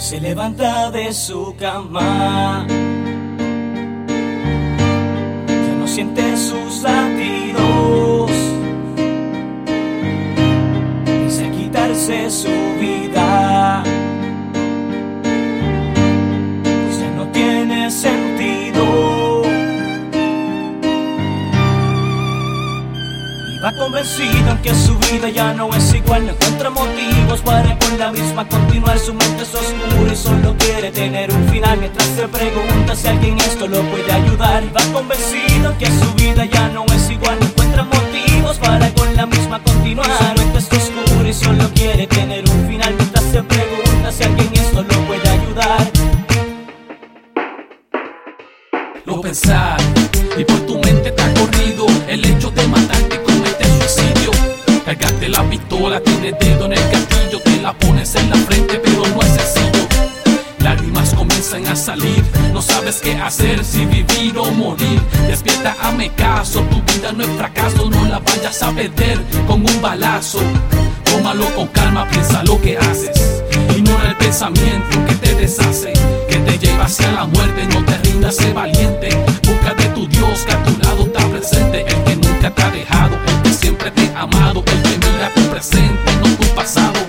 se levanta de su cama. Ya no siente sus latidos. Piensa quitarse su vida. Va convencido en que su vida ya no es igual. No encuentra motivos para con la misma continuar. Su mente es oscura y solo quiere tener un final. Mientras se pregunta si alguien esto lo puede ayudar. Va convencido en que su vida ya no es igual. No encuentra motivos para con la misma continuar. Su mente es oscura y solo quiere tener un final. Mientras se pregunta si alguien esto lo puede ayudar. Lo pensar no sabes qué hacer, si vivir o morir. Despierta, ame caso, tu vida no es fracaso, no la vayas a perder con un balazo. Tómalo con calma, piensa lo que haces. Ignora el pensamiento que te deshace, que te lleva hacia la muerte. No te rindas, sé valiente. Busca de tu Dios que a tu lado está presente. El que nunca te ha dejado, el que siempre te ha amado. El que mira tu presente, no tu pasado.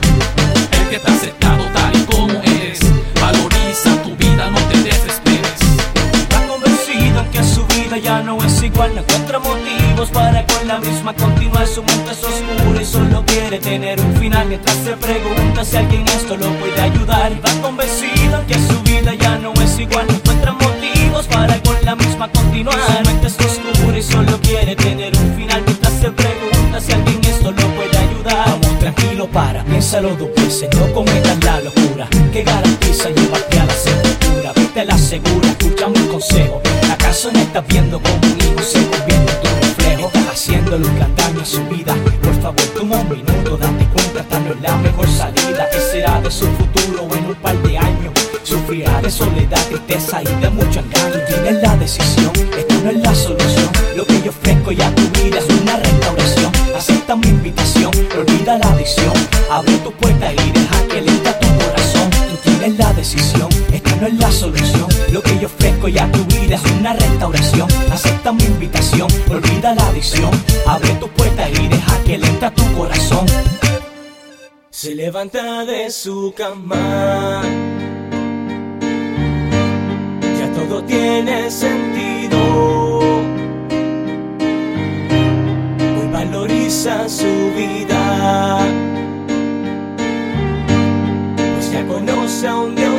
No encuentra motivos para con la misma continuar. Su mente es oscura y solo quiere tener un final. Mientras se pregunta si alguien esto lo puede ayudar. Va convencido en que su vida ya no es igual, no encuentra motivos para con la misma continuar. Su mente es oscura y solo quiere tener un final. Mientras se pregunta si alguien esto lo puede ayudar. Vamos tranquilo, para, piénsalo dos veces, no cometas la locura que garantiza llevarte a la sepultura. Vete la segura, escucha mi consejo. ¿Acaso no estás viendo como un hijo se convierte en tu reflejo? Estás un gran daño a su vida. Por favor, toma un minuto, date cuenta, esta no es la mejor salida. ¿Qué será de su futuro en un par de años? Sufrirá de soledad, tristeza y de mucho engaño. Tienes la decisión, esto no es la solución. Lo que yo ofrezco ya a tu vida es una restauración. Acepta mi invitación, olvida la adicción. Abre tu puerta y deja que lenta tu corazón. Tú tienes la decisión, esta no es la solución. Lo que yo ofrezco ya a tu vida es una restauración. Acepta mi invitación, olvida la adicción. Abre tu puerta y deja que lenta tu corazón. Se levanta de su cama. Ya todo tiene sentido. Hoy valoriza su vida. Pues ya conoce a un Dios.